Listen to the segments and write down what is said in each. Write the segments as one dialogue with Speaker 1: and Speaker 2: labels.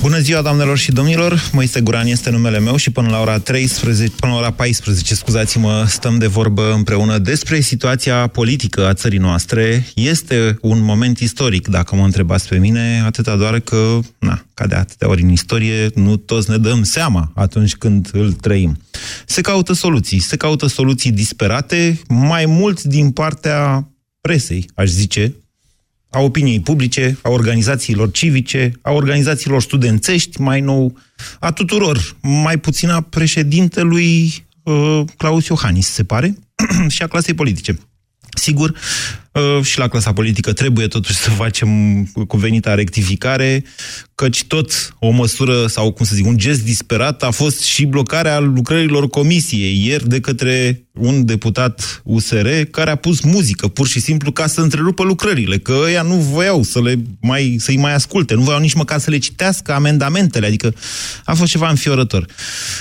Speaker 1: Bună ziua, doamnelor și domnilor! Moise Guran este numele meu și până la ora 13, până la ora 14, scuzați-mă, stăm de vorbă împreună despre situația politică a țării noastre. Este un moment istoric, dacă mă întrebați pe mine, atâta doar că, na, ca de atâtea ori în istorie, nu toți ne dăm seama atunci când îl trăim. Se caută soluții, se caută soluții disperate, mai mult din partea presei, aș zice, a opiniei publice, a organizațiilor civice, a organizațiilor studențești, mai nou, a tuturor, mai puțin a președintelui uh, Claus Iohannis, se pare, și a clasei politice. Sigur, uh, și la clasa politică trebuie totuși să facem cuvenita rectificare, căci tot o măsură sau, cum să zic, un gest disperat a fost și blocarea lucrărilor comisiei ieri de către un deputat USR care a pus muzică pur și simplu ca să întrerupă lucrările, că ăia nu voiau să le mai, să-i mai asculte, nu voiau nici măcar să le citească amendamentele, adică a fost ceva înfiorător.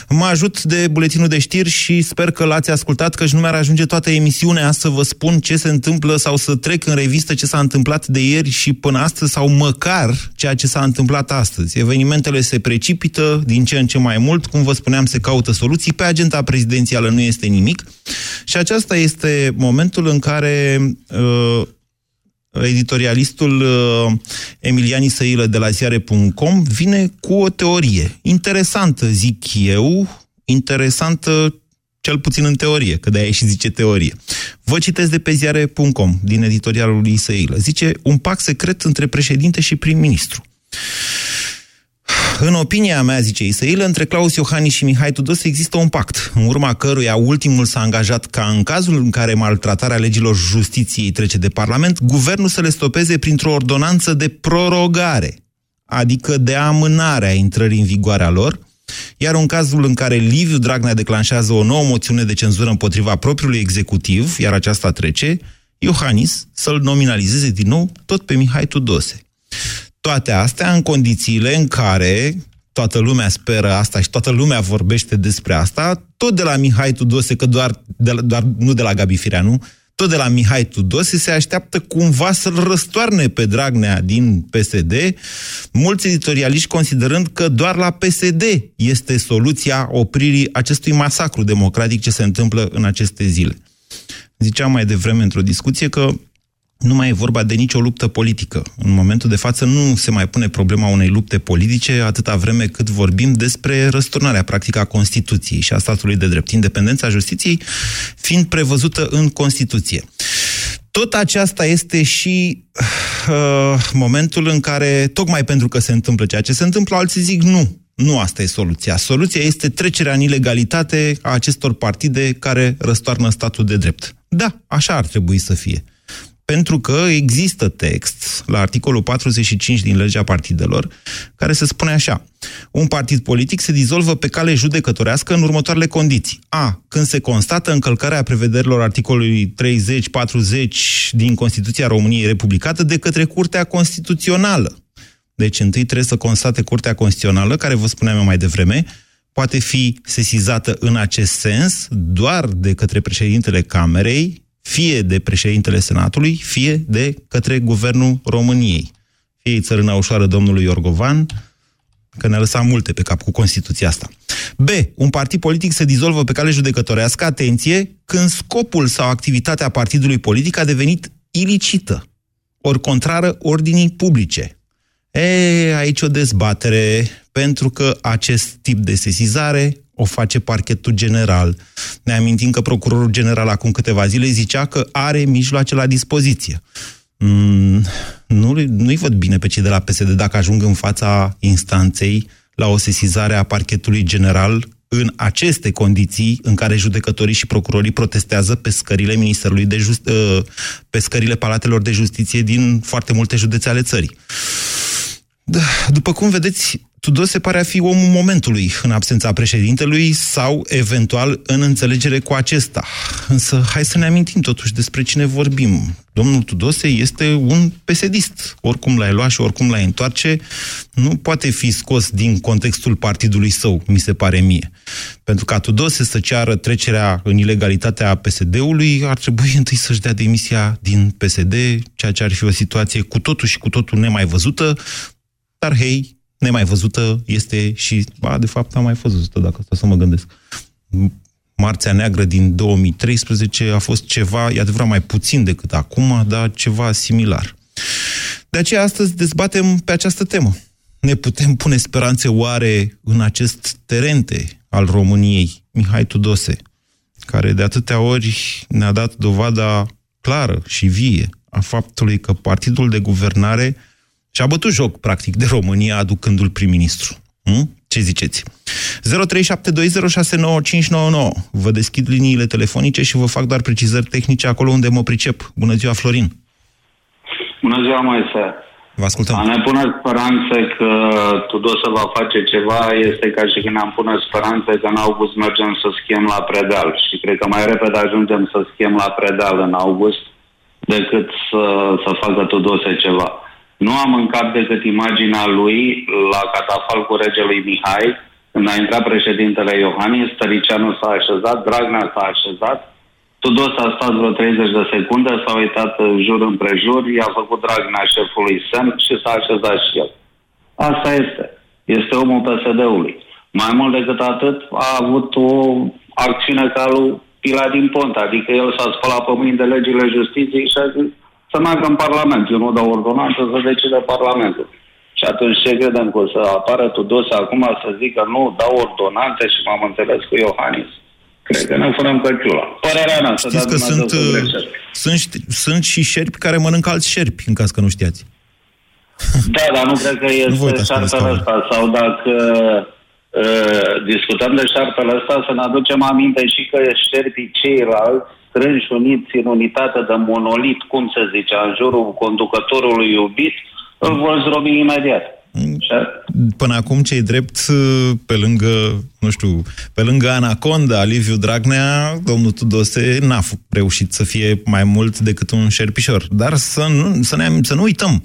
Speaker 1: Mă ajut de buletinul de știri și sper că l-ați ascultat, că nu mi-ar ajunge toată emisiunea să vă spun ce se întâmplă sau să trec în revistă ce s-a întâmplat de ieri și până astăzi sau măcar ceea ce s-a întâmplat astăzi. Evenimentele se precipită din ce în ce mai mult, cum vă spuneam, se caută soluții, pe agenda prezidențială nu este nimic, și aceasta este momentul în care uh, editorialistul uh, Emiliani Săilă de la ziare.com vine cu o teorie interesantă, zic eu, interesantă cel puțin în teorie, că de-aia și zice teorie. Vă citesc de pe ziare.com, din editorialul lui Săilă. Zice, un pact secret între președinte și prim-ministru. În opinia mea, zice Isail, între Claus Iohannis și Mihai Tudose există un pact, în urma căruia ultimul s-a angajat ca în cazul în care maltratarea legilor justiției trece de Parlament, guvernul să le stopeze printr-o ordonanță de prorogare, adică de amânare a intrării în vigoare a lor, iar în cazul în care Liviu Dragnea declanșează o nouă moțiune de cenzură împotriva propriului executiv, iar aceasta trece, Iohannis să-l nominalizeze din nou tot pe Mihai Tudose. Toate astea în condițiile în care toată lumea speră asta și toată lumea vorbește despre asta, tot de la Mihai Tudose, că doar, de la, doar nu de la Gabi Fireanu, tot de la Mihai Tudose se așteaptă cumva să-l răstoarne pe Dragnea din PSD, mulți editorialiști considerând că doar la PSD este soluția opririi acestui masacru democratic ce se întâmplă în aceste zile. Ziceam mai devreme într-o discuție că nu mai e vorba de nicio luptă politică. În momentul de față nu se mai pune problema unei lupte politice atâta vreme cât vorbim despre răsturnarea practică a Constituției și a statului de drept. Independența justiției fiind prevăzută în Constituție. Tot aceasta este și uh, momentul în care, tocmai pentru că se întâmplă ceea ce se întâmplă, alții zic nu. Nu asta e soluția. Soluția este trecerea în ilegalitate a acestor partide care răstoarnă statul de drept. Da, așa ar trebui să fie pentru că există text la articolul 45 din legea partidelor care se spune așa. Un partid politic se dizolvă pe cale judecătorească în următoarele condiții. A. Când se constată încălcarea prevederilor articolului 30-40 din Constituția României Republicată de către Curtea Constituțională. Deci întâi trebuie să constate Curtea Constituțională, care vă spuneam eu mai devreme, poate fi sesizată în acest sens doar de către președintele Camerei, fie de președintele Senatului, fie de către Guvernul României. Fie țărâna ușoară domnului Iorgovan, că ne-a lăsat multe pe cap cu Constituția asta. B. Un partid politic se dizolvă pe cale judecătorească, atenție, când scopul sau activitatea partidului politic a devenit ilicită, ori contrară ordinii publice. E, aici o dezbatere, pentru că acest tip de sesizare o face parchetul general. Ne amintim că procurorul general acum câteva zile zicea că are mijloace la dispoziție. Mm, nu, nu-i văd bine pe cei de la PSD dacă ajung în fața instanței la o sesizare a parchetului general în aceste condiții în care judecătorii și procurorii protestează pe scările Ministerului de Just, ă, pe scările Palatelor de Justiție din foarte multe județe ale țării. Da, după cum vedeți, Tudose pare a fi omul momentului în absența președintelui sau, eventual, în înțelegere cu acesta. Însă, hai să ne amintim totuși despre cine vorbim. Domnul Tudose este un pesedist. Oricum l-ai lua și oricum l-ai întoarce, nu poate fi scos din contextul partidului său, mi se pare mie. Pentru ca Tudose să ceară trecerea în ilegalitatea PSD-ului, ar trebui întâi să-și dea demisia din PSD, ceea ce ar fi o situație cu totul și cu totul nemai văzută, dar hei, nemai văzută este și, ba, de fapt am mai fost văzută, dacă stau să mă gândesc. Marțea Neagră din 2013 a fost ceva, e adevărat, mai puțin decât acum, dar ceva similar. De aceea astăzi dezbatem pe această temă. Ne putem pune speranțe oare în acest terente al României, Mihai Tudose, care de atâtea ori ne-a dat dovada clară și vie a faptului că partidul de guvernare și a bătut joc, practic, de România, aducându-l prim-ministru. Hm? Ce ziceți? 0372069599. Vă deschid liniile telefonice și vă fac doar precizări tehnice acolo unde mă pricep. Bună ziua, Florin!
Speaker 2: Bună ziua, Moise!
Speaker 1: Vă ascultăm.
Speaker 2: A ne pune speranțe că Tudose va face ceva este ca și când am pune speranțe că în august mergem să schiem la Predeal. Și cred că mai repede ajungem să schiem la Predeal în august decât să, să facă Tudose ceva. Nu am în cap decât imaginea lui la catafalcul regelui Mihai, când a intrat președintele Iohannis, Tăricianu s-a așezat, Dragnea s-a așezat, Tudor s-a stat vreo 30 de secunde, s-a uitat jur împrejur, i-a făcut Dragnea șefului semn și s-a așezat și el. Asta este. Este omul PSD-ului. Mai mult decât atât, a avut o acțiune ca lui Pila din Ponta, adică el s-a spălat pe mâini de legile justiției și a zis să meargă în Parlament. Eu nu dau ordonanță să decide Parlamentul. Și atunci ce credem că o să apară Tudose acum să zică nu, dau ordonanțe și m-am înțeles cu Iohannis? Cred că ne punem căciula. Părerea mea, să
Speaker 1: Știți că sunt, uh, sunt, sunt și șerpi care mănâncă alți șerpi, în caz că nu știați.
Speaker 2: Da, dar nu cred că este șarpele ăsta. Sau dacă uh, discutăm de șarpele ăsta, să ne aducem aminte și că șerpii ceilalți strânși uniți în unitate de monolit, cum se zice, în jurul conducătorului iubit, îl vor zdrobi imediat.
Speaker 1: Până acum, cei drept, pe lângă, nu știu, pe lângă Anaconda, Liviu Dragnea, domnul Tudose n-a reușit să fie mai mult decât un șerpișor. Dar să nu, să, ne, să nu uităm,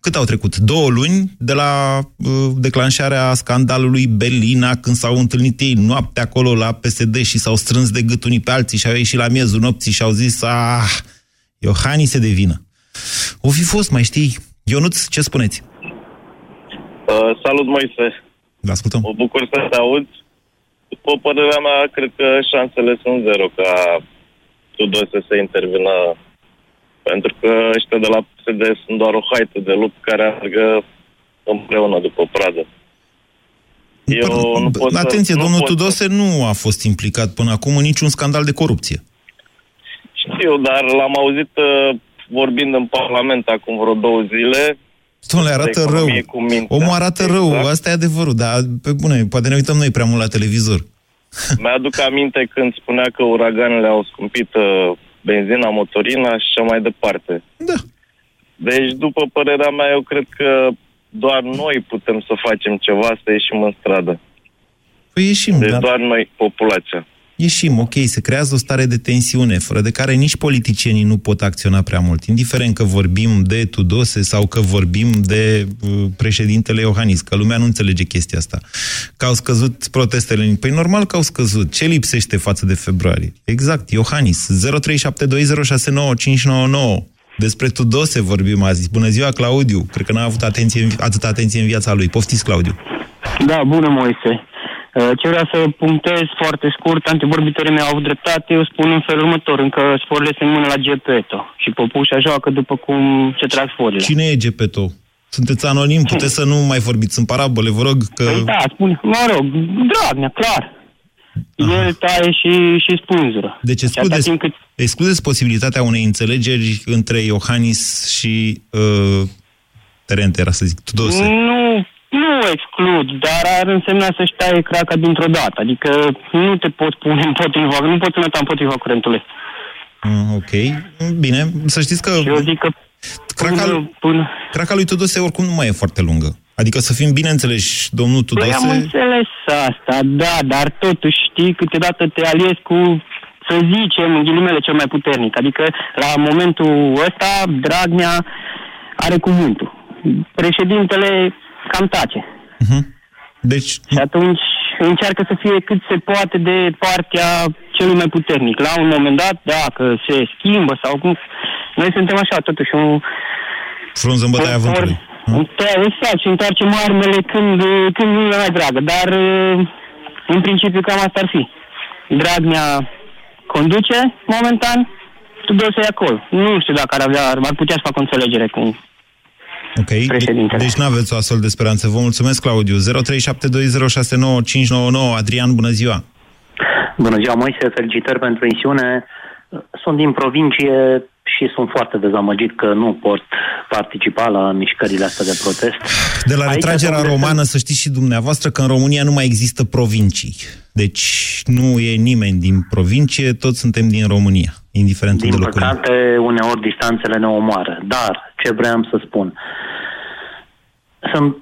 Speaker 1: cât au trecut? Două luni de la uh, declanșarea scandalului Belina, când s-au întâlnit ei noapte acolo la PSD și s-au strâns de gât unii pe alții și au ieșit la miezul nopții și au zis, ah, Iohannis se devină. O fi fost, mai știi? Ionuț, ce spuneți?
Speaker 3: Uh, salut, Moise.
Speaker 1: Vă ascultăm.
Speaker 3: Mă bucur să te aud. După părerea mea, cred că șansele sunt zero ca Tudose să intervină pentru că ăștia de la PSD sunt doar o haită de lup care argă împreună după pradă.
Speaker 1: Eu nu pot Atenție, să, domnul nu Tudose să... nu a fost implicat până acum în niciun scandal de corupție.
Speaker 3: Știu, dar l-am auzit uh, vorbind în Parlament acum vreo două zile.
Speaker 1: Domnule, arată rău. Omul arată exact. rău, asta e adevărul, dar pe bune, poate ne uităm noi prea mult la televizor.
Speaker 3: Mi-aduc aminte când spunea că uraganele au scumpit uh, benzina, motorina și așa mai departe.
Speaker 1: Da.
Speaker 3: Deci, după părerea mea, eu cred că doar noi putem să facem ceva, să ieșim în stradă.
Speaker 1: Păi ieșim,
Speaker 3: deci
Speaker 1: da.
Speaker 3: doar noi, populația.
Speaker 1: Ieșim, ok, se creează o stare de tensiune, fără de care nici politicienii nu pot acționa prea mult, indiferent că vorbim de Tudose sau că vorbim de uh, președintele Iohannis, că lumea nu înțelege chestia asta. Că au scăzut protestele. Păi normal că au scăzut. Ce lipsește față de februarie? Exact, Iohannis. 0372069599. Despre Tudose vorbim azi. Bună ziua, Claudiu. Cred că n-a avut atenție, atâta atenție în viața lui. Poftiți, Claudiu.
Speaker 4: Da, bună, Moise. Uh, ce vreau să punctez foarte scurt, antivorbitorii mei au avut dreptate, eu spun în felul următor, încă sporile se mână la Gepeto și Popușa joacă după cum se trag sporile.
Speaker 1: Cine e Gepeto? Sunteți anonim, puteți să nu mai vorbiți în parabole, vă rog că...
Speaker 4: Păi da, spun, mă rog, Dragnea, clar. Aha. El taie și, și spânzură.
Speaker 1: Deci excludeți, cât... excludeți posibilitatea unei înțelegeri între Iohannis și uh, Terente, era să zic, Tudose.
Speaker 4: Nu nu exclud, dar ar însemna să-și taie craca dintr-o dată. Adică nu te poți pune împotriva, nu poți înăta împotriva curentului.
Speaker 1: Mm, ok, bine, să știți că...
Speaker 4: Eu zic că
Speaker 1: craca, până, până... craca lui Tudose oricum nu mai e foarte lungă. Adică să fim bine înțeleși, domnul Tudose...
Speaker 4: Păi am înțeles asta, da, dar totuși știi, câteodată te aliezi cu, să zicem, în ghilimele cel mai puternic. Adică la momentul ăsta, Dragnea are cuvântul. Președintele cam tace.
Speaker 1: Uh-huh. Deci...
Speaker 4: Și atunci încearcă să fie cât se poate de partea celui mai puternic. La un moment dat, dacă se schimbă sau cum... Noi suntem așa, totuși, un...
Speaker 1: Frunză în bătaia vântului.
Speaker 4: Exact, și întoarcem armele când, când nu e mai dragă. Dar, în principiu, cam asta ar fi. Dragnea conduce momentan, Tudose e acolo. Nu știu dacă ar avea, ar putea să facă o înțelegere cu
Speaker 1: Ok, deci nu aveți o astfel de speranță. Vă mulțumesc, Claudiu. 0372069599. Adrian, bună ziua!
Speaker 5: Bună ziua, Moise, felicitări pentru emisiune. Sunt din provincie și sunt foarte dezamăgit că nu pot participa la mișcările astea de protest.
Speaker 1: De la retragerea romană, să știți și dumneavoastră că în România nu mai există provincii. Deci nu e nimeni din provincie, toți suntem din România, indiferent
Speaker 5: din
Speaker 1: de locuri.
Speaker 5: Din păcate, uneori distanțele ne omoară. Dar, ce vreau să spun, sunt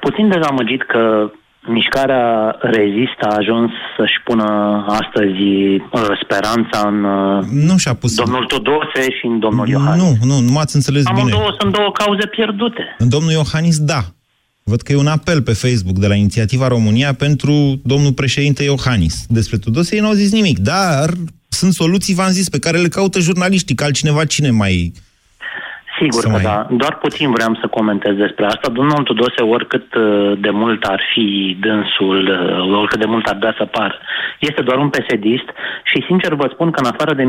Speaker 5: puțin dezamăgit că mișcarea Rezist a ajuns să-și pună astăzi uh, speranța în uh,
Speaker 1: nu și-a pus
Speaker 5: domnul Tudose și în domnul Iohannis.
Speaker 1: Nu, nu, nu m-ați înțeles
Speaker 5: Amândouă
Speaker 1: bine.
Speaker 5: două sunt două cauze pierdute.
Speaker 1: În domnul Iohannis, da. Văd că e un apel pe Facebook de la Inițiativa România pentru domnul președinte Iohannis. Despre Tudose ei n-au zis nimic, dar sunt soluții, v-am zis, pe care le caută jurnaliștii, că altcineva cine mai
Speaker 5: Sigur că mai... da. Doar puțin vreau să comentez despre asta. Domnul Tudose, oricât uh, de mult ar fi dânsul, uh, oricât de mult ar da să par, este doar un pesedist și sincer vă spun că în afară de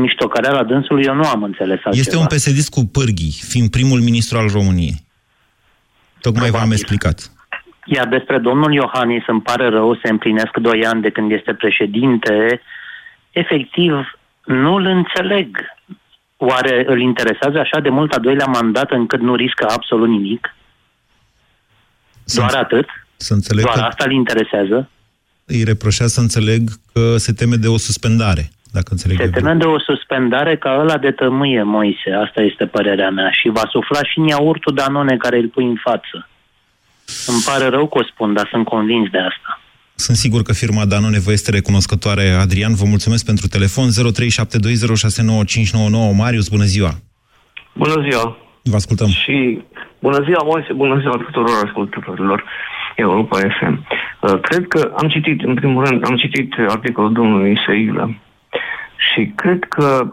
Speaker 5: la dânsului eu nu am înțeles altceva.
Speaker 1: Este un pesedist cu pârghii, fiind primul ministru al României. Tocmai v-am explicat.
Speaker 5: Iar despre domnul Iohannis îmi pare rău, se împlinesc doi ani de când este președinte. Efectiv, nu-l înțeleg Oare îl interesează așa de mult a doilea mandat încât nu riscă absolut nimic? Să Doar atât?
Speaker 1: Să înțeleg
Speaker 5: Doar
Speaker 1: că
Speaker 5: asta îl interesează?
Speaker 1: Îi reproșea să înțeleg că se teme de o suspendare. Dacă înțeleg
Speaker 5: se teme de o suspendare ca ăla de tămâie, Moise. Asta este părerea mea. Și va sufla și în iaurtul Danone care îl pui în față. Îmi pare rău că o spun, dar sunt convins de asta.
Speaker 1: Sunt sigur că firma Danone vă este recunoscătoare. Adrian, vă mulțumesc pentru telefon 0372069599. Marius, bună ziua!
Speaker 6: Bună ziua!
Speaker 1: Vă ascultăm!
Speaker 6: Și bună ziua, Moise, bună ziua tuturor ascultătorilor Europa FM. Uh, cred că am citit, în primul rând, am citit articolul domnului Seilă și cred că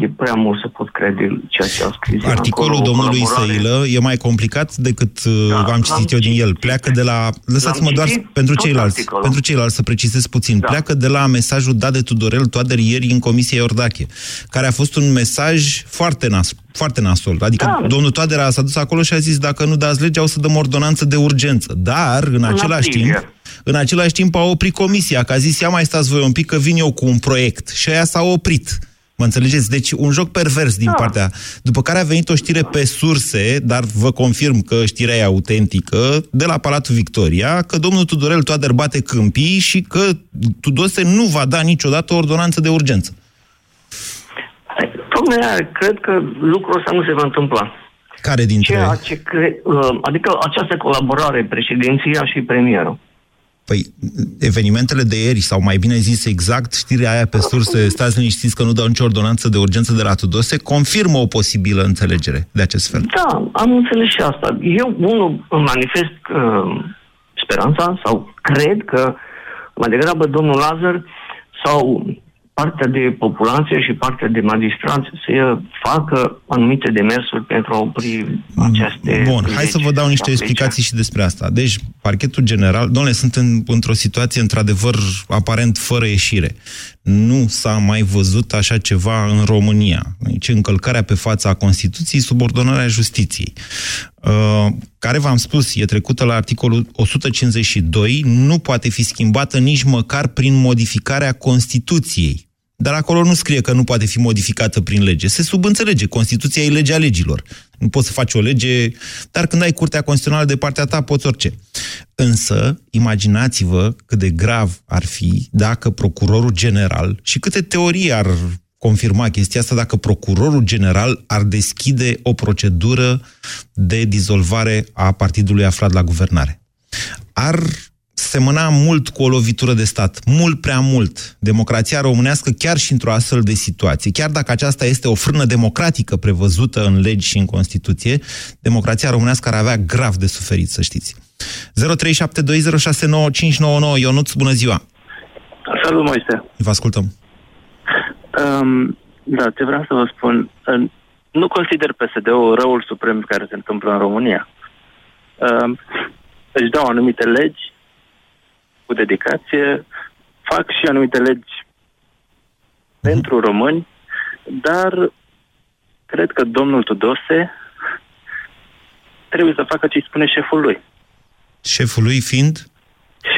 Speaker 6: e prea mult să pot crede ceea ce a scris.
Speaker 1: Articolul acolo, domnului Săilă e mai complicat decât uh, da, am citit eu din el. Pleacă de la... Lăsați-mă doar pentru ceilalți, articolul. pentru ceilalți să precizez puțin. Da. Pleacă de la mesajul dat de Tudorel Toader ieri în Comisia Iordache, care a fost un mesaj foarte nas, foarte nasol. Adică da. domnul Toader a s-a dus acolo și a zis dacă nu dați legea o să dăm ordonanță de urgență. Dar, în același timp, în același timp a oprit comisia, că a zis, ia mai stați voi un pic că vin eu cu un proiect. Și aia s-a oprit. Mă înțelegeți? Deci un joc pervers din da. partea. După care a venit o știre pe surse, dar vă confirm că știrea e autentică, de la Palatul Victoria, că domnul Tudorel Toader bate câmpii și că Tudose nu va da niciodată o ordonanță de urgență.
Speaker 6: Tocmai cred că lucrul ăsta nu se va întâmpla.
Speaker 1: Care dintre...
Speaker 6: Ceea ce cre... Uh, adică această colaborare, președinția și premierul.
Speaker 1: Păi, evenimentele de ieri, sau mai bine zis exact, știrea aia pe surse, stați liniștiți că nu dau nicio ordonanță de urgență de la Tudose, confirmă o posibilă înțelegere de acest fel.
Speaker 6: Da, am înțeles și asta. Eu, unul, îmi manifest uh, speranța, sau cred că mai degrabă domnul Lazar sau partea de populație și partea de magistrați să facă anumite demersuri pentru a opri aceste...
Speaker 1: Bun, hai să vă dau niște explicații și despre asta. Deci, parchetul general, domnule, sunt în, într-o situație într-adevăr aparent fără ieșire. Nu s-a mai văzut așa ceva în România. Deci încălcarea pe fața Constituției, subordonarea justiției. Uh, care, v-am spus, e trecută la articolul 152, nu poate fi schimbată nici măcar prin modificarea Constituției. Dar acolo nu scrie că nu poate fi modificată prin lege. Se subînțelege. Constituția e legea legilor. Nu poți să faci o lege, dar când ai Curtea Constituțională de partea ta, poți orice. Însă, imaginați-vă cât de grav ar fi dacă procurorul general și câte teorii ar confirma chestia asta dacă procurorul general ar deschide o procedură de dizolvare a partidului aflat la guvernare. Ar semăna mult cu o lovitură de stat, mult prea mult. Democrația românească, chiar și într-o astfel de situație, chiar dacă aceasta este o frână democratică prevăzută în legi și în Constituție, democrația românească ar avea grav de suferit, să știți. 0372069599 Ionuț, bună ziua!
Speaker 7: Salut, Moise!
Speaker 1: Vă ascultăm!
Speaker 7: Um, da, ce vreau să vă spun, uh, nu consider PSD-ul răul suprem care se întâmplă în România. Um, își dau anumite legi cu dedicație, fac și anumite legi pentru români, dar cred că domnul Tudose trebuie să facă ce spune șeful lui.
Speaker 1: Șeful lui fiind?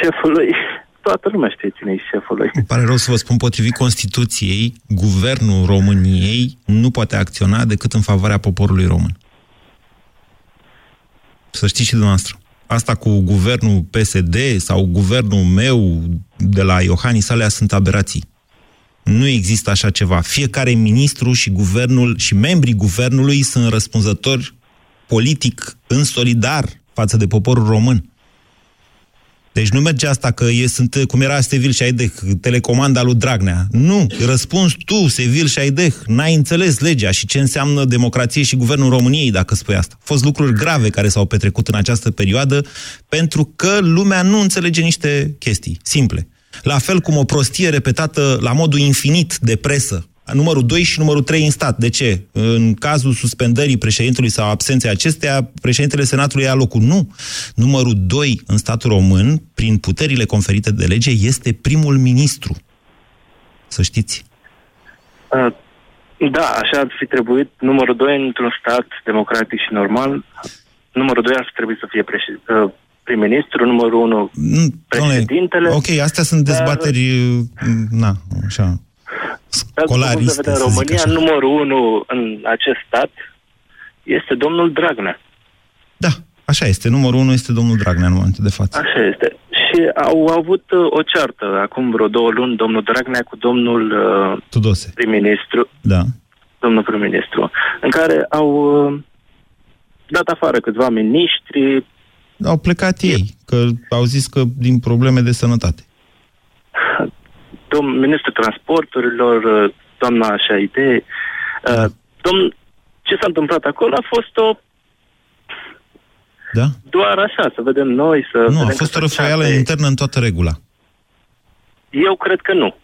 Speaker 7: Șeful lui. Toată lumea știe cine e șeful lui.
Speaker 1: Îmi pare rău să vă spun, potrivit Constituției, guvernul României nu poate acționa decât în favoarea poporului român. Să știți și dumneavoastră. Asta cu guvernul PSD sau guvernul meu de la Iohannis, alea sunt aberații. Nu există așa ceva. Fiecare ministru și guvernul și membrii guvernului sunt răspunzători politic în solidar față de poporul român. Deci nu merge asta că e, sunt, cum era Sevil și Șaideh, telecomanda lui Dragnea. Nu, răspuns tu, Sevil și Șaideh, n-ai înțeles legea și ce înseamnă democrație și guvernul României, dacă spui asta. Au fost lucruri grave care s-au petrecut în această perioadă pentru că lumea nu înțelege niște chestii simple. La fel cum o prostie repetată la modul infinit de presă numărul 2 și numărul 3 în stat. De ce? În cazul suspendării președintelui sau absenței acesteia, președintele Senatului ia locul. Nu. Numărul 2 în statul român, prin puterile conferite de lege, este primul ministru. Să știți.
Speaker 7: Uh, da, așa ar fi trebuit. Numărul 2 într-un stat democratic și normal, numărul 2 ar fi trebuit să fie președinte. Uh, prim-ministru, numărul 1 președintele.
Speaker 1: Ok, astea sunt dezbateri, dar... na, așa, scolariste,
Speaker 7: în România, numărul unu în acest stat este domnul Dragnea.
Speaker 1: Da, așa este. Numărul unu este domnul Dragnea în momentul de față.
Speaker 7: Așa este. Și au avut uh, o ceartă acum vreo două luni, domnul Dragnea cu domnul uh,
Speaker 1: Tudose.
Speaker 7: prim-ministru.
Speaker 1: Da.
Speaker 7: Domnul prim-ministru. În care au uh, dat afară câțiva miniștri.
Speaker 1: Au plecat ei, că au zis că din probleme de sănătate
Speaker 7: domn ministrul transporturilor, uh, doamna Șaide, uh, domn, ce s-a întâmplat acolo a fost o
Speaker 1: da?
Speaker 7: Doar așa, să vedem noi, să...
Speaker 1: Nu,
Speaker 7: vedem
Speaker 1: a fost o răfoială internă în toată regula.
Speaker 7: Eu cred că nu.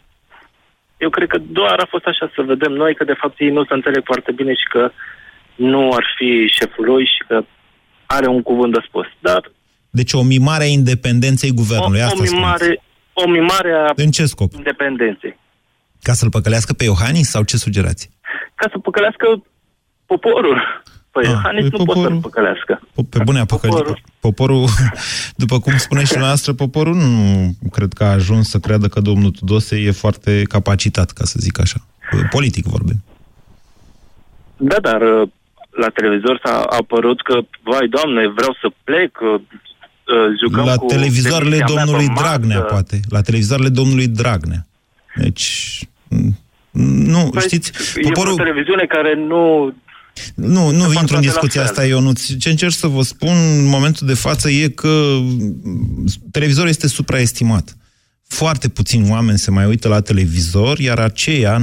Speaker 7: Eu cred că doar a fost așa să vedem noi că de fapt ei nu se înțeleg foarte bine și că nu ar fi șeful lui și că are un cuvânt de spus. Dar...
Speaker 1: Deci o mimare a independenței guvernului, o, asta o mimare,
Speaker 7: o mimare a
Speaker 1: În ce scop?
Speaker 7: independenței.
Speaker 1: Ca să-l păcălească pe Iohannis sau ce sugerați?
Speaker 7: Ca să păcălească poporul. Păi ah, Iohannis nu poporul, poate să-l păcălească.
Speaker 1: Pe bune a păcălit. Poporul. poporul, după cum spune și noastră, poporul nu cred că a ajuns să creadă că domnul Tudose e foarte capacitat, ca să zic așa. Politic vorbim.
Speaker 7: Da, dar uh, la televizor s-a apărut că, vai, doamne, vreau să plec, uh, Uh, jucăm
Speaker 1: La
Speaker 7: cu
Speaker 1: televizoarele domnului Dragnea, poate. La televizoarele domnului Dragnea. Deci, nu, păi, știți...
Speaker 7: Poporul... E o televiziune care nu
Speaker 1: nu, nu intru în discuția asta, eu nu. Ce încerc să vă spun în momentul de față e că televizorul este supraestimat. Foarte puțini oameni se mai uită la televizor, iar aceia, 90%,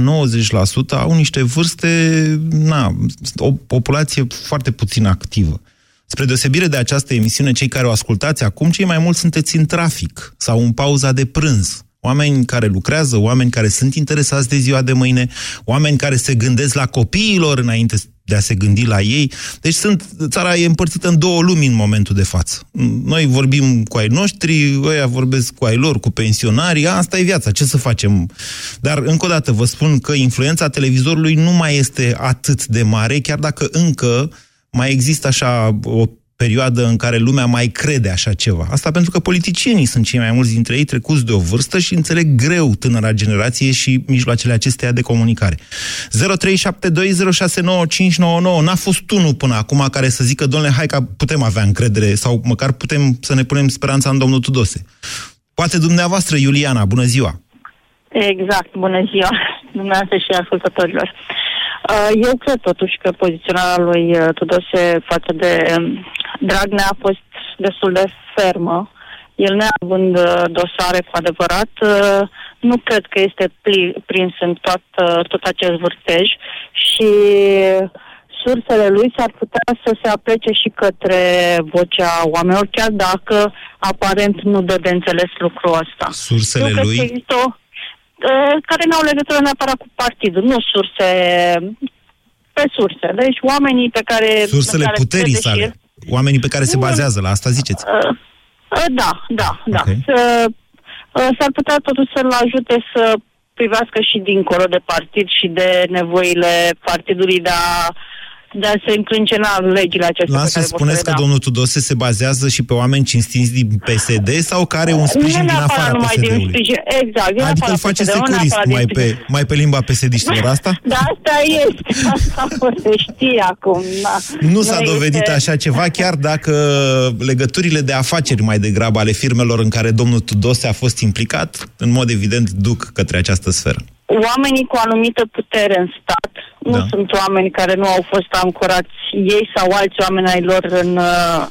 Speaker 1: au niște vârste, na, o populație foarte puțin activă. Spre deosebire de această emisiune, cei care o ascultați acum, cei mai mulți sunteți în trafic sau în pauza de prânz. Oameni care lucrează, oameni care sunt interesați de ziua de mâine, oameni care se gândesc la copiilor înainte de a se gândi la ei. Deci sunt, țara e împărțită în două lumi în momentul de față. Noi vorbim cu ai noștri, ăia vorbesc cu ai lor, cu pensionarii, asta e viața, ce să facem? Dar, încă o dată, vă spun că influența televizorului nu mai este atât de mare, chiar dacă încă mai există așa o perioadă în care lumea mai crede așa ceva. Asta pentru că politicienii sunt cei mai mulți dintre ei trecuți de o vârstă și înțeleg greu tânăra generație și mijloacele acesteia de comunicare. 0372069599 N-a fost unul până acum care să zică, domnule, hai că putem avea încredere sau măcar putem să ne punem speranța în domnul Tudose. Poate dumneavoastră, Iuliana, bună ziua!
Speaker 8: Exact, bună ziua! dumneavoastră și ascultătorilor. Uh, Eu cred totuși că poziționarea lui uh, Tudose față de um, Dragnea a fost destul de fermă. El neavând uh, dosare cu adevărat, uh, nu cred că este pli, prins în tot, uh, tot acest vârtej și sursele lui s-ar putea să se aplece și către vocea oamenilor, chiar dacă aparent nu dă de înțeles lucrul ăsta.
Speaker 1: Sursele
Speaker 8: Eu cred
Speaker 1: lui?
Speaker 8: că există o, uh, care nu au legătură neapărat cu partidul, nu surse pe surse. Deci oamenii pe care...
Speaker 1: Sursele
Speaker 8: pe care
Speaker 1: puterii
Speaker 8: crede și
Speaker 1: sale.
Speaker 8: el-
Speaker 1: Oamenii pe care se
Speaker 8: Nu.
Speaker 1: bazează, la asta ziceți.
Speaker 8: Uh, uh, da, da, da.
Speaker 1: Ok.
Speaker 8: Să, uh, s-ar putea totuși să-l ajute să privească și dincolo de partid și de nevoile partidului de a, de a se încrâncena legile acestea
Speaker 1: La
Speaker 8: pe
Speaker 1: asta
Speaker 8: care vor
Speaker 1: spuneți
Speaker 8: să
Speaker 1: că
Speaker 8: le dea.
Speaker 1: domnul Tudose se bazează și pe oameni cinstiți din PSD sau care are un sprijin
Speaker 8: nu
Speaker 1: din
Speaker 8: neapărat
Speaker 1: afara
Speaker 8: numai din
Speaker 1: PSD-ului?
Speaker 8: sprijin, exact. din
Speaker 1: Adică
Speaker 8: afara
Speaker 1: îl face
Speaker 8: PSD-ului, nu
Speaker 1: securist
Speaker 8: neapărat din
Speaker 1: mai pe,
Speaker 8: sprijin.
Speaker 1: mai pe limba PSD-știlor asta?
Speaker 8: Da, asta este. Asta se știe acum. Da.
Speaker 1: Nu s-a dovedit
Speaker 8: este-
Speaker 1: așa ceva, chiar dacă legăturile de afaceri mai degrabă ale firmelor în care domnul Tudose a fost implicat, în mod evident, duc către această sferă.
Speaker 8: Oamenii cu anumită putere în stat nu
Speaker 1: Da.
Speaker 8: sunt oameni care nu au fost ancorați ei sau alți oameni ai lor în, uh,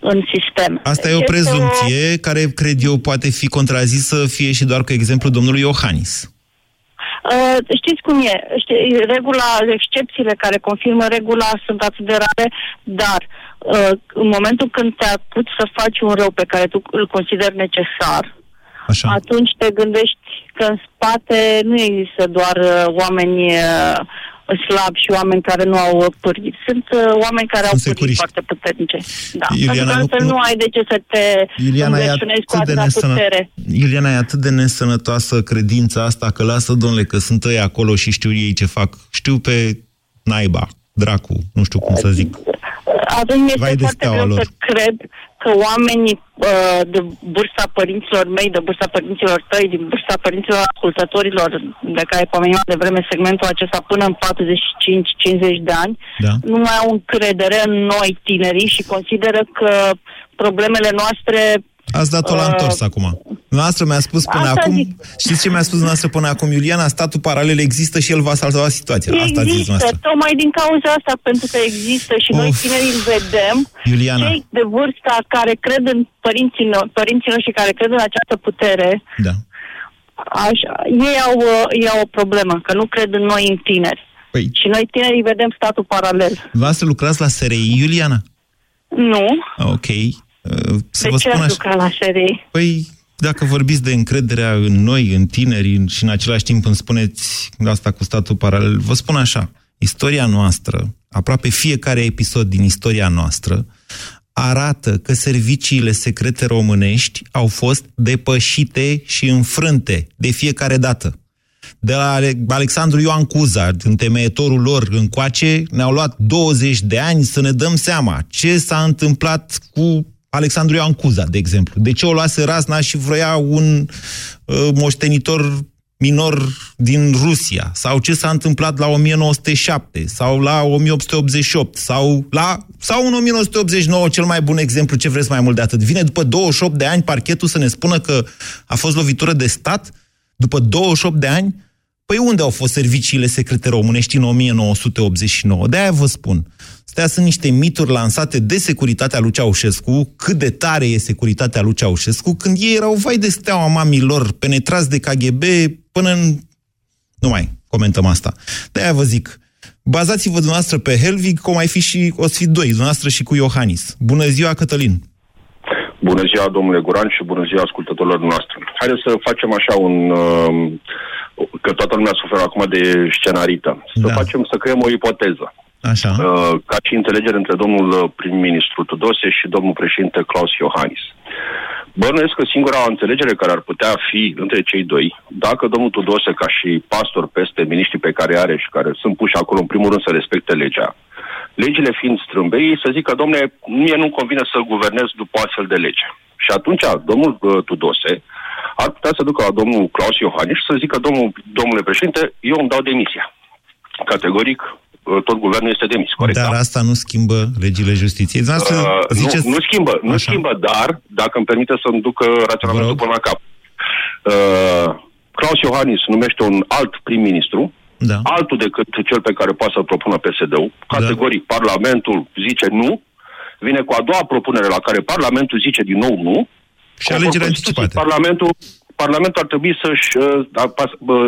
Speaker 8: în sistem.
Speaker 1: Asta e o
Speaker 8: Este
Speaker 1: prezumție care, cred eu, poate fi contrazisă fie și doar cu exemplul domnului Iohannis.
Speaker 8: Uh, știți cum e? Știi, regula, excepțiile care confirmă regula sunt atât de rare, dar uh, în momentul când te apuci să faci un rău pe care tu îl consideri necesar,
Speaker 1: Așa.
Speaker 8: atunci te gândești că în spate nu există doar uh, oameni uh, slabi și oameni care nu au uh, pârghii. Sunt uh, oameni care
Speaker 1: Sunt
Speaker 8: au pârghii
Speaker 1: securiști.
Speaker 8: foarte puternice. Da.
Speaker 1: Iuliana,
Speaker 8: Pentru că
Speaker 1: nu-
Speaker 8: altfel
Speaker 1: nu-
Speaker 8: nu ai de ce să te
Speaker 1: Iuliana, e
Speaker 8: înverșunezi cu
Speaker 1: atât de,
Speaker 8: atâta
Speaker 1: nesănă...
Speaker 8: putere.
Speaker 1: Iuliana, e atât de nesănătoasă credința asta că lasă, domnule, că sunt ei acolo și știu ei ce fac. Știu pe naiba, dracu, nu știu cum să zic.
Speaker 8: Atunci mi
Speaker 1: Vai
Speaker 8: este
Speaker 1: de
Speaker 8: foarte
Speaker 1: steaua
Speaker 8: greu
Speaker 1: lor.
Speaker 8: să cred că oamenii uh, de vârsta părinților mei, de vârsta părinților tăi, din vârsta părinților ascultătorilor de care pomeneam de vreme segmentul acesta până în 45-50 de ani,
Speaker 1: Da.
Speaker 8: nu mai au încredere în noi tinerii și consideră că problemele noastre
Speaker 1: Ați dat-o la
Speaker 8: Uh,
Speaker 1: întors acum. Noastră mi-a spus până
Speaker 8: asta
Speaker 1: acum...
Speaker 8: zic.
Speaker 1: Știți ce mi-a spus noastră până acum, Iuliana? Statul paralel există și el va salva situația. Asta a zis
Speaker 8: există,
Speaker 1: noastră.
Speaker 8: tocmai din cauza asta, pentru că există și noi
Speaker 1: Of.
Speaker 8: tinerii îl vedem,
Speaker 1: Iuliana.
Speaker 8: cei de vârsta care cred în părinții, no- părinții noștri, care cred în această putere,
Speaker 1: Da.
Speaker 8: Așa, ei au, uh, ei au o problemă, că nu cred în noi în tineri.
Speaker 1: Păi,
Speaker 8: Și noi tinerii vedem statul paralel.
Speaker 1: v-ați lucrați la SRI, Iuliana?
Speaker 8: Nu?
Speaker 1: Ok. Uh, Să
Speaker 8: De
Speaker 1: vă
Speaker 8: ce
Speaker 1: spun
Speaker 8: aș
Speaker 1: așa.
Speaker 8: lucra la serii?
Speaker 1: Păi, dacă vorbiți de încrederea în noi, în tineri, în- și în același timp îmi spuneți asta cu statul paralel, vă spun așa, istoria noastră, aproape fiecare episod din istoria noastră, arată că serviciile secrete românești au fost depășite și înfrânte de fiecare dată. De la Ale- Alexandru Ioan Cuza, întemeietorul lor încoace, ne-au luat 20 de ani să ne dăm seama ce s-a întâmplat cu Alexandru Ioan Cuza, de exemplu. De ce o luase razna și vroia un uh, moștenitor minor din Rusia? Sau ce s-a întâmplat la 1907? Sau la 1888? Sau, la, sau în 1989, cel mai bun exemplu, ce vreți mai mult de atât? Vine după 28 de ani parchetul să ne spună că a fost lovitură de stat? După 28 de ani? Păi unde au fost serviciile secrete românești în 1989? De-aia vă spun. Astea sunt niște mituri lansate de securitatea lui Ceaușescu, cât de tare e securitatea lui Ceaușescu, când ei erau vai de steaua mamilor, penetrați de KGB până în... Nu mai comentăm asta. De-aia vă zic, bazați-vă dumneavoastră pe Helvig, cum ai fi și, o să fi doi, dumneavoastră și cu Iohannis. Bună ziua, Cătălin!
Speaker 9: Bună ziua, domnule Guran, și bună ziua ascultătorilor noastre. Haideți să facem așa un... Uh, că toată lumea suferă acum de scenarită. Să
Speaker 1: Da.
Speaker 9: facem, să creăm o ipoteză.
Speaker 1: Așa.
Speaker 9: Uh, ca și înțelegere între domnul uh, prim-ministru Tudose și domnul președinte Claus Iohannis. Bănuiesc că singura înțelegere care ar putea fi între cei doi, dacă domnul Tudose, ca și pastor peste miniștrii pe care are și care sunt puși acolo, în primul rând, să respecte legea, legile fiind strâmbei, să zică, domne, mie nu convine să guvernez după astfel de lege. Și atunci, domnul uh, Tudose ar putea să ducă la domnul Claus Iohannis și să zică, domnul, domnule președinte, eu îmi dau demisia. Categoric, uh, tot guvernul este demis, corect?
Speaker 1: Dar
Speaker 9: da?
Speaker 1: asta nu schimbă legile justiției. Dumneavoastră
Speaker 9: Uh,
Speaker 1: ziceți...
Speaker 9: nu, nu schimbă, nu
Speaker 1: Așa.
Speaker 9: schimbă, dar, dacă îmi permite să-mi duc uh,
Speaker 1: Vă
Speaker 9: raționamentul
Speaker 1: rog.
Speaker 9: până la cap. Uh, Claus Iohannis numește un alt prim-ministru,
Speaker 1: da.
Speaker 9: altul decât cel pe care poate să-l propună PSD-ul. Categoric, da. Parlamentul zice nu, vine cu a doua propunere la care Parlamentul zice din nou nu.
Speaker 1: Și alegeri anticipate.
Speaker 9: Parlamentul, Parlamentul ar trebui să-și, uh,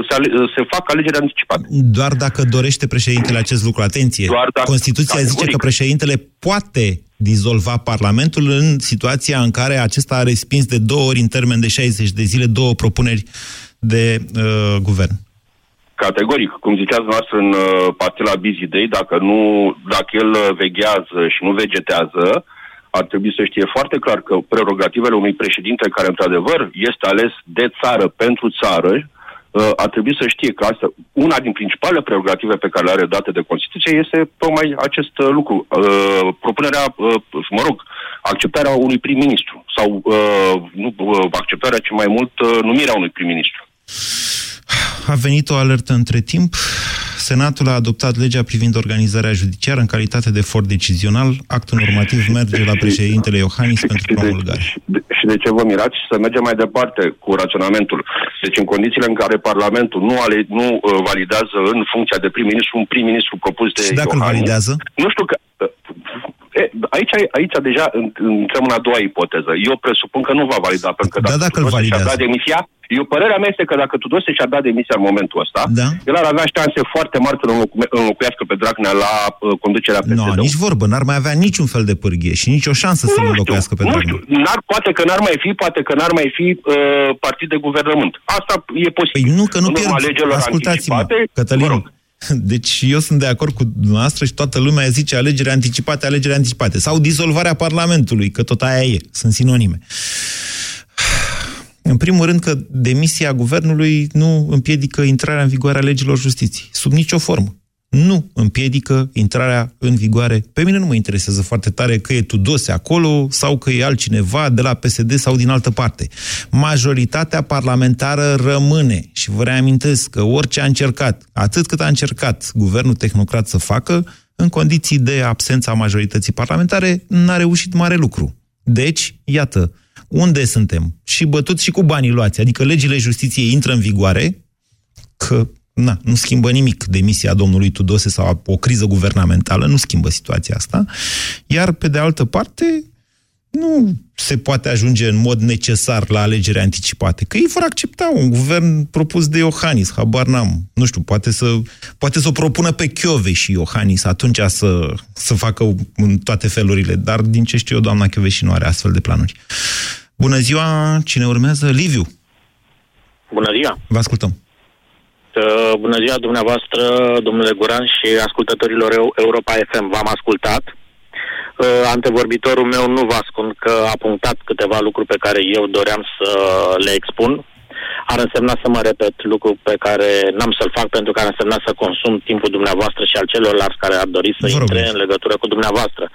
Speaker 9: să, să facă alegeri anticipate.
Speaker 1: Doar dacă dorește președintele acest lucru. Atenție, Doar dacă, Constituția categoric. zice că președintele poate dizolva Parlamentul în situația în care acesta a respins de două ori în termen de 60 de zile două propuneri de uh, guvern.
Speaker 9: Categoric, cum ziceați noastră în uh, partila Busy Day, dacă, nu, dacă el veghează și nu vegetează, ar trebui să știe foarte clar că prerogativele unui președinte care, într-adevăr, este ales de țară pentru țară, uh, ar trebui să știe că asta, una din principalele prerogative pe care le are date de Constituție este tocmai acest uh, lucru. Uh, propunerea, uh, mă rog, acceptarea unui prim-ministru sau uh, nu uh, acceptarea, ci mai mult uh, numirea unui prim-ministru.
Speaker 1: A venit o alertă între timp. Senatul a adoptat legea privind organizarea judiciară în calitate de for decizional. Actul normativ merge la președintele Iohannis pentru promulgare.
Speaker 9: Și, și de ce vă mirați? Să mergem mai departe cu raționamentul. Deci în condițiile în care Parlamentul nu, ale, nu uh, validează în funcția de prim-ministru un prim-ministru propus de
Speaker 1: Și dacă
Speaker 9: Iohannis,
Speaker 1: îl validează?
Speaker 9: Nu știu că... E, aici, aici deja intrăm în a doua ipoteză. Eu presupun că nu va valida, pentru că
Speaker 1: da, dacă, dacă îl validează.
Speaker 9: dat demisia, eu, părerea mea este că dacă Tudose și-a dat demisia în momentul ăsta,
Speaker 1: da.
Speaker 9: el ar avea șanse foarte mari să înlocuiască pe Dragnea la uh, conducerea PSD.
Speaker 1: Nu, nici vorbă, n-ar mai avea niciun fel de pârghie și nicio șansă să înlocuiască pe Dragnea.
Speaker 9: Nu știu, n-ar, poate că n-ar mai fi, poate că n-ar mai fi uh, partid de guvernământ. Asta e posibil.
Speaker 1: Păi nu, că nu pierd. Ascultați-mă, Cătălin, deci eu sunt de acord cu dumneavoastră și toată lumea zice alegeri anticipate, alegeri anticipate. Sau dizolvarea Parlamentului, că tot aia e, sunt sinonime. În primul rând că demisia guvernului nu împiedică intrarea în vigoare a legilor justiției, sub nicio formă. Nu împiedică intrarea în vigoare. Pe mine nu mă interesează foarte tare că e Tudose acolo sau că e altcineva de la PSD sau din altă parte. Majoritatea parlamentară rămâne și vă reamintesc că orice a încercat, atât cât a încercat guvernul tehnocrat să facă, în condiții de absența majorității parlamentare, n-a reușit mare lucru. Deci, iată, unde suntem? Și bătut și cu banii luați. Adică legile justiției intră în vigoare, că na, nu schimbă nimic demisia domnului Tudose sau o criză guvernamentală, nu schimbă situația asta. Iar, pe de altă parte, nu se poate ajunge în mod necesar la alegeri anticipate. Că ei vor accepta un guvern propus de Iohannis, habar n-am. Nu știu, poate să, poate să o propună pe Chiove și Iohannis atunci să, să facă în toate felurile. Dar din ce știu eu, doamna și nu are astfel de planuri. Bună ziua, cine urmează? Liviu.
Speaker 10: Bună ziua.
Speaker 1: Vă ascultăm.
Speaker 10: Uh, bună ziua dumneavoastră, domnule Guran și ascultătorilor Europa FM. V-am ascultat. Uh, antevorbitorul meu nu vă ascund că a punctat câteva lucruri pe care eu doream să le expun. Ar însemna să mă repet lucru pe care n-am să-l fac pentru că ar însemna să consum timpul dumneavoastră și al celorlalți care ar dori să intre în legătură cu dumneavoastră.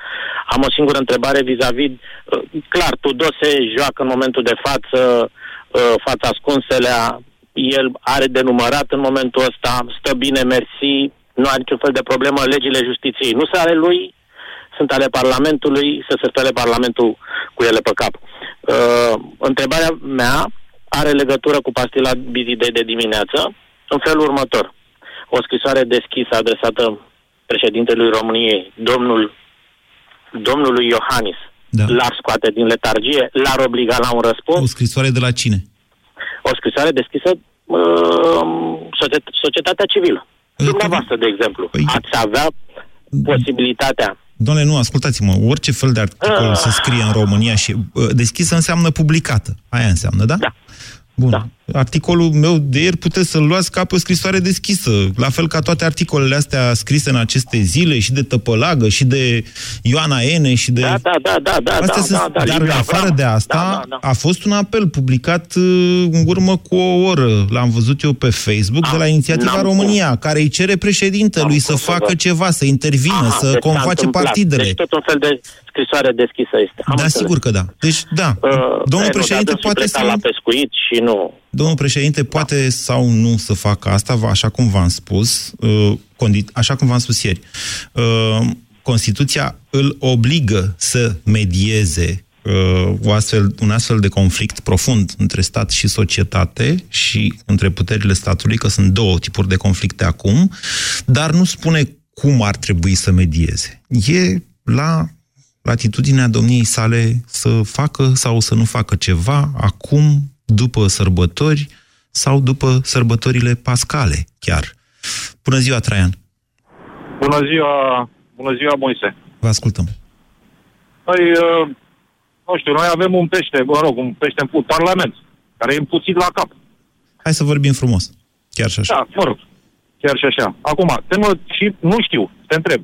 Speaker 10: Am o singură întrebare vis-a-vis, uh, clar, Tudose joacă în momentul de față uh, fața ascunselea, el are de numărat în momentul ăsta, stă bine, mersi, nu are niciun fel de problemă, legile justiției nu sunt ale lui, sunt ale Parlamentului, să se spele Parlamentul cu ele pe cap. Uh, întrebarea mea are legătură cu pastila Bizidei de dimineață în felul următor. O scrisoare deschisă adresată președintelui României, domnul, domnului Iohannis, da. l-ar scoate din letargie, l-ar obliga la un răspuns.
Speaker 1: O scrisoare de la cine?
Speaker 10: O scrisoare deschisă uh, societatea civilă. Păi, Dumneavoastră, de exemplu, păi... ați avea posibilitatea
Speaker 1: Doamne, nu, ascultați-mă, orice fel de articol uh. se scrie în România și uh, deschisă înseamnă publicată. Aia înseamnă, da?
Speaker 10: Da.
Speaker 1: Bun. Da. Articolul meu de ieri puteți să-l luați ca pe o scrisoare deschisă, la fel ca toate articolele astea scrise în aceste zile, și de Tăpălagă, și de Ioana Ene, și de...
Speaker 10: Da, da, da, da, da,
Speaker 1: astea
Speaker 10: da,
Speaker 1: sunt...
Speaker 10: da, da,
Speaker 1: Dar
Speaker 10: Livia
Speaker 1: afară
Speaker 10: Avram.
Speaker 1: de asta,
Speaker 10: da, da, da.
Speaker 1: a fost un apel publicat uh, în urmă cu o oră, l-am văzut eu pe Facebook,
Speaker 10: Am,
Speaker 1: de la Inițiativa România, care îi cere președintelui să facă ceva, să intervină,
Speaker 10: Aha,
Speaker 1: să
Speaker 10: deci s-a
Speaker 1: convoace
Speaker 10: întâmplat.
Speaker 1: partidele.
Speaker 10: Deci tot un fel de scrisoare deschisă este. Am
Speaker 1: da,
Speaker 10: înțeles.
Speaker 1: sigur că da. Deci, da.
Speaker 10: Uh,
Speaker 1: Domnul
Speaker 10: e, nu,
Speaker 1: președinte
Speaker 10: dar dânsul
Speaker 1: poate
Speaker 10: pleca
Speaker 1: să...
Speaker 10: la pescuit și nu...
Speaker 1: Domnul președinte poate sau nu să facă asta, va- așa cum v-am spus, uh, condi- așa cum v-am spus ieri. Uh, Constituția îl obligă să medieze uh, o astfel, un astfel de conflict profund între stat și societate și între puterile statului, că sunt două tipuri de conflicte acum, dar nu spune cum ar trebui să medieze. E la latitudinea domniei sale să facă sau să nu facă ceva acum, după sărbători sau după sărbătorile pascale chiar. Bună ziua, Traian!
Speaker 11: Bună ziua, bună ziua, Moise!
Speaker 1: Vă ascultăm!
Speaker 11: Păi, uh, nu știu, noi avem un pește, mă rog, un pește în Parlament, care e împuțit la cap.
Speaker 1: Hai să vorbim frumos. Chiar și așa.
Speaker 11: Da, mă rog, chiar și așa. Acum, temă și nu știu, te întreb.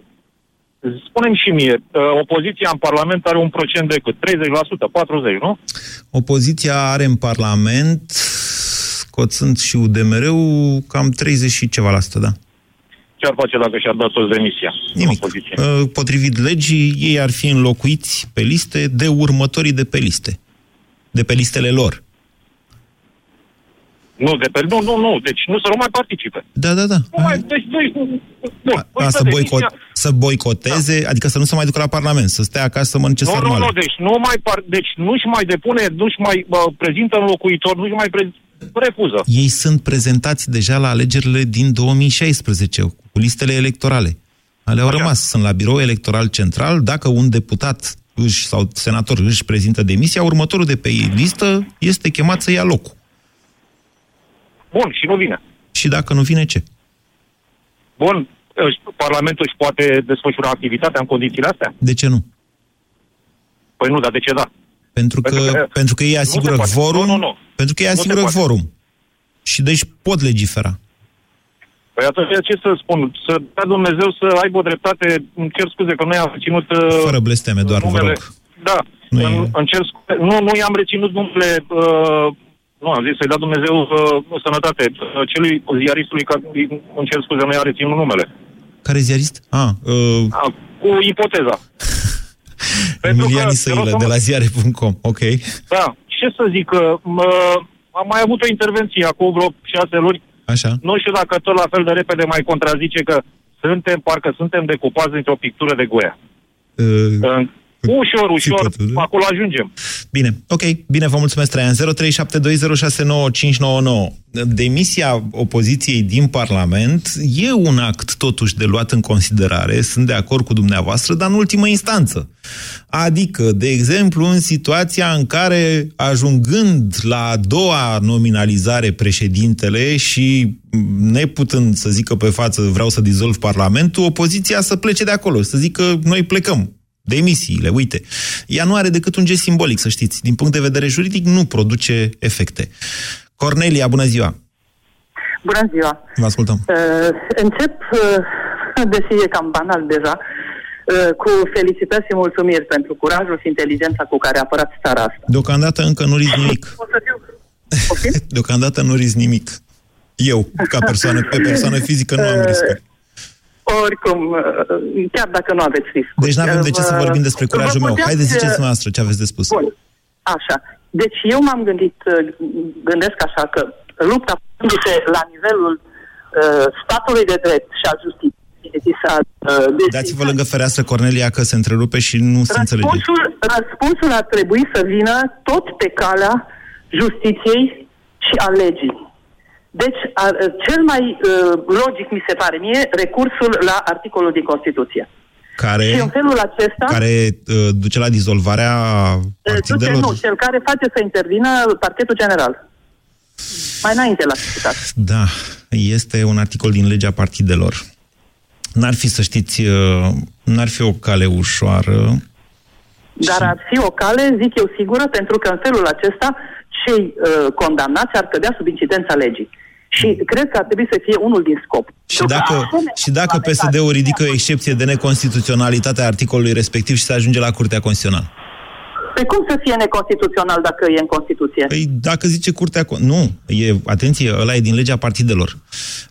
Speaker 11: Spunem și mie, uh, opoziția în Parlament are un procent de cât? 30%, 40%, nu?
Speaker 1: Opoziția are în Parlament, scoțând și UDMR-ul, cam 30 și ceva la sută, da.
Speaker 11: Ce ar face dacă și-ar dat toți demisia?
Speaker 1: Nimic. Uh, Potrivit legii, ei ar fi înlocuiți pe liste de următorii de pe liste. De pe listele lor.
Speaker 11: Nu, de pe, nu, nu, nu, deci nu să nu mai participe.
Speaker 1: Da, da, da.
Speaker 11: Nu mai, deci, deci, bun,
Speaker 1: A,
Speaker 11: uite,
Speaker 1: să,
Speaker 11: demisia-
Speaker 1: boicot, să boicoteze, adică să nu se mai ducă la Parlament, să stea acasă să mănânce
Speaker 11: Nu, nu,
Speaker 1: sarmale.
Speaker 11: nu, deci nu mai par, deci nu-și mai depune, nu-și mai uh, prezintă înlocuitor, nu-și mai pre, refuză.
Speaker 1: Ei sunt prezentați deja la alegerile din 2016, cu listele electorale. Ale au rămas, sunt la birou electoral central. Dacă un deputat își, sau senator își prezintă demisia, următorul de pe listă este chemat să ia locul.
Speaker 11: Bun, și nu vine.
Speaker 1: Și dacă nu vine, ce?
Speaker 11: Bun, își- Parlamentul își poate desfășura activitatea în condițiile astea?
Speaker 1: De ce nu?
Speaker 11: Păi nu, dar de ce da?
Speaker 1: Pentru că,
Speaker 11: Pentru că-
Speaker 1: pentru că ei
Speaker 11: nu se
Speaker 1: asigură
Speaker 11: poate.
Speaker 1: vorum,
Speaker 11: Nu, nu, nu.
Speaker 1: pentru că ei
Speaker 11: Nu se
Speaker 1: asigură
Speaker 11: poate.
Speaker 1: vorum. Și deci pot legifera.
Speaker 11: Păi atunci ce să spun? Să dea Dumnezeu să aibă o dreptate, îmi cer scuze că nu i-am reținut uh,
Speaker 1: Fără blesteme, doar vă
Speaker 11: numele.
Speaker 1: rog.
Speaker 11: Da,
Speaker 1: Nu
Speaker 11: nu,
Speaker 1: e-
Speaker 11: îmi, îmi cer scuze. Nu, nu i-am reținut numele, uh, nu, am zis să-i dea Dumnezeu uh, sănătate. Uh, celui ziaristului, care îmi cer scuze, nu i-am reținut numele.
Speaker 1: Care ziarist? Ah, uh,
Speaker 11: A, cu ipoteza.
Speaker 1: Emilian
Speaker 11: că-
Speaker 1: Isăilă,
Speaker 11: vreau să
Speaker 1: de
Speaker 11: mă-
Speaker 1: la ziare.com. Ok.
Speaker 11: Da, ce să zic, că mă, am mai avut o intervenție acum vreo șase luni.
Speaker 1: Așa.
Speaker 11: Nu știu dacă tot la fel de repede mai contrazice că suntem, parcă suntem decupați dintr-o pictură de goia.
Speaker 1: Uh,
Speaker 11: Ușor, ușor,
Speaker 1: totul, da.
Speaker 11: acolo ajungem.
Speaker 1: Bine, ok, bine, vă mulțumesc, Traian. 0372069599. Demisia opoziției din Parlament e un act totuși de luat în considerare, sunt de acord cu dumneavoastră, dar în ultimă instanță. Adică, de exemplu, în situația în care, ajungând la a doua nominalizare președintele și neputând să zică pe față vreau să dizolv Parlamentul, opoziția să plece de acolo, să zică noi plecăm, demisiile, uite. Ea nu are decât un gest simbolic, să știți. Din punct de vedere juridic, nu produce efecte. Cornelia, bună ziua!
Speaker 12: Bună ziua!
Speaker 1: Vă ascultăm.
Speaker 12: Uh, încep, uh, deși e cam banal deja, uh, cu felicitări și mulțumiri pentru curajul și inteligența cu care apărați țara asta.
Speaker 1: Deocamdată încă nu risc nimic.
Speaker 12: O să fiu...
Speaker 1: Deocamdată nu risc nimic. Eu, ca persoană, pe persoană fizică, nu am riscuri.
Speaker 12: Oricum, uh, chiar dacă nu aveți risc.
Speaker 1: Deci nu avem de ce să
Speaker 12: Vă-
Speaker 1: vorbim despre
Speaker 12: vă
Speaker 1: curajul meu.
Speaker 12: puteți,
Speaker 1: Haideți, ziceți
Speaker 12: uh,
Speaker 1: dumneavoastră ce aveți de spus.
Speaker 12: Bun, așa. Deci eu m-am gândit, uh, gândesc așa, că lupta făcându-se la nivelul uh, statului de drept și al justiției s-a uh,
Speaker 1: Dați-vă lângă fereastră, Cornelia, că se întrerupe și nu se înțelege.
Speaker 12: Răspunsul, răspunsul ar trebui să vină tot pe calea justiției și a legii. Deci, a, cel mai uh, logic, mi se pare mie, recursul la articolul din Constituție.
Speaker 1: Care,
Speaker 12: Și în felul acesta,
Speaker 1: care uh, duce la dizolvarea
Speaker 12: uh, duce,
Speaker 1: partidelor?
Speaker 12: nu, cel care face să intervină parchetul general. Mai înainte l-a citat.
Speaker 1: Da, este un articol din legea partidelor. N-ar fi, să știți, uh, n-ar fi o cale ușoară.
Speaker 12: Dar ar fi o cale, zic eu, sigură, pentru că în felul acesta cei uh, condamnați ar cădea sub incidența legii. Și cred că ar trebui să fie unul din scop.
Speaker 1: Și dacă, și dacă PSD-ul ridică o excepție de neconstituționalitate a articolului respectiv și se ajunge la Curtea Constituțională?
Speaker 12: Pe cum să fie neconstituțional dacă e în Constituție?
Speaker 1: Păi dacă zice Curtea... Con- Nu, e, atenție, ăla e din legea partidelor.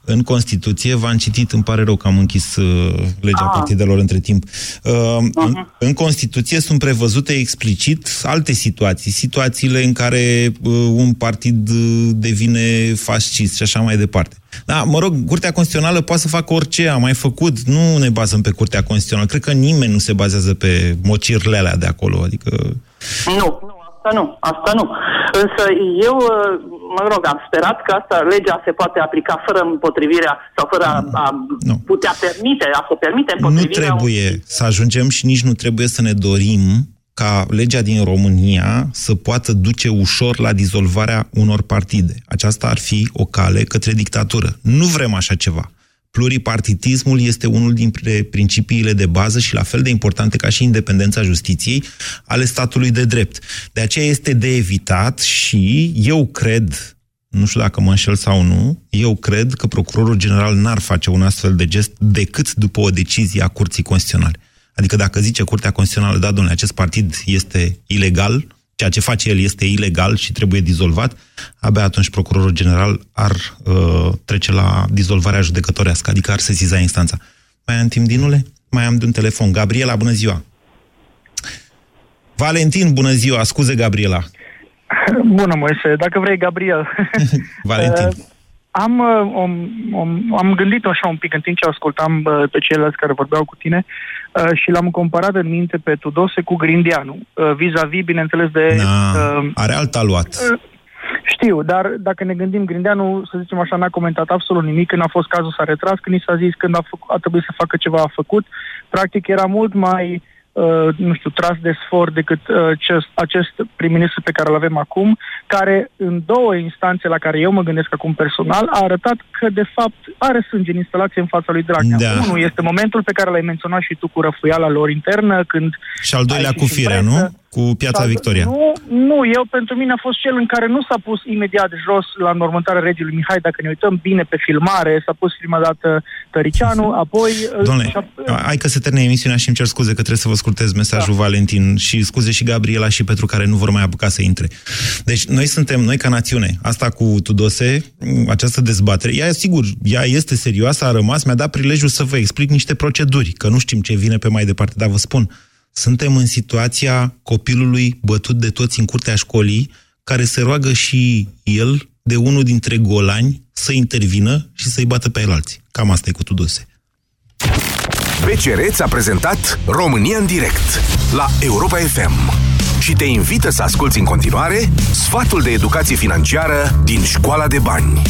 Speaker 1: În Constituție, v-am citit, îmi pare rău că am închis uh, legea
Speaker 12: Ah.
Speaker 1: partidelor între timp. Uh, în, în Constituție sunt prevăzute explicit alte situații, situațiile în care uh, un partid uh, devine fascist și așa mai departe. Da, mă rog, Curtea Constituțională poate să facă orice a mai făcut. Nu ne bazăm pe Curtea Constituțională. Cred că nimeni nu se bazează pe mocirle alea de acolo. Adică...
Speaker 12: Nu, nu, asta nu, asta nu. Însă eu, mă rog, am sperat că asta, legea se poate aplica fără împotrivirea sau fără a, a putea permite, a se permite
Speaker 1: Nu
Speaker 12: împotrivirea...
Speaker 1: trebuie să ajungem și nici nu trebuie să ne dorim ca legea din România să poată duce ușor la dizolvarea unor partide. Aceasta ar fi o cale către dictatură. Nu vrem așa ceva. Pluripartitismul este unul dintre principiile de bază și la fel de importante ca și independența justiției ale statului de drept. De aceea este de evitat și eu cred, nu știu dacă mă înșel sau nu, eu cred că procurorul general n-ar face un astfel de gest decât după o decizie a Curții Constituționale. Adică dacă zice Curtea Constituțională, da, domnule, acest partid este ilegal, ceea ce face el este ilegal și trebuie dizolvat, abia atunci procurorul general ar uh, trece la dizolvarea judecătorească, adică ar sesiza instanța. Mai am timp, Dinule? Mai am de un telefon. Gabriela, bună ziua! Valentin, bună ziua! Scuze, Gabriela.
Speaker 13: Bună, Moise. Dacă vrei, Gabriel.
Speaker 1: Valentin.
Speaker 13: Uh, am, uh, om, om, am gândit așa un pic în timp ce ascultam uh, pe ceilalți care vorbeau cu tine uh, și l-am comparat în minte pe Tudose cu Grindeanu, uh, vis-a-vis, bineînțeles, de...
Speaker 1: Na,
Speaker 13: uh,
Speaker 1: are alta luat.
Speaker 13: uh, știu, dar dacă ne gândim, Grindeanu, să zicem așa, n-a comentat absolut nimic. Când a fost cazul s-a retras, când i s-a zis, când a, făc, a trebuit să facă ceva, a făcut. Practic era mult mai, uh, nu știu, tras de sfor decât uh, acest, acest prim-ministru pe care îl avem acum, care în două instanțe la care eu mă gândesc acum personal, a arătat că, de fapt, are sânge în instalație în fața lui Dragnea.
Speaker 1: Da.
Speaker 13: Unul este momentul pe care l-ai menționat și tu cu răfuiala lor internă, când
Speaker 1: Și al doilea
Speaker 13: ai
Speaker 1: cu
Speaker 13: ieșit în
Speaker 1: firea,
Speaker 13: presă.
Speaker 1: nu? Cu Piața
Speaker 13: Sau-
Speaker 1: Victoria.
Speaker 13: Nu, nu, eu pentru mine a fost cel în care nu s-a pus imediat jos la înmormântarea regiului Mihai, dacă ne uităm bine pe filmare, s-a pus prima dată Tăricianu, apoi... uh,
Speaker 1: Domnule,
Speaker 13: și-a-
Speaker 1: hai că se termine emisiunea și îmi cer scuze că trebuie să vă scurtez mesajul da. Valentin și scuze și Gabriela și pentru care nu vor mai apuca să intre. Deci noi suntem, noi ca națiune, asta cu Tudose, această dezbatere, ea sigur, ea este serioasă, a rămas, mi-a dat prilejul să vă explic niște proceduri, că nu știm ce vine pe mai departe, dar vă spun, suntem în situația copilului bătut de toți în curtea școlii, care se roagă și el de unul dintre golani să intervină și să-i bată pe el alții. Cam asta e cu Tudose.
Speaker 14: BCR ți-a prezentat România în direct la Europa FM și te invită să asculti în continuare sfatul de educație financiară din Școala de Bani.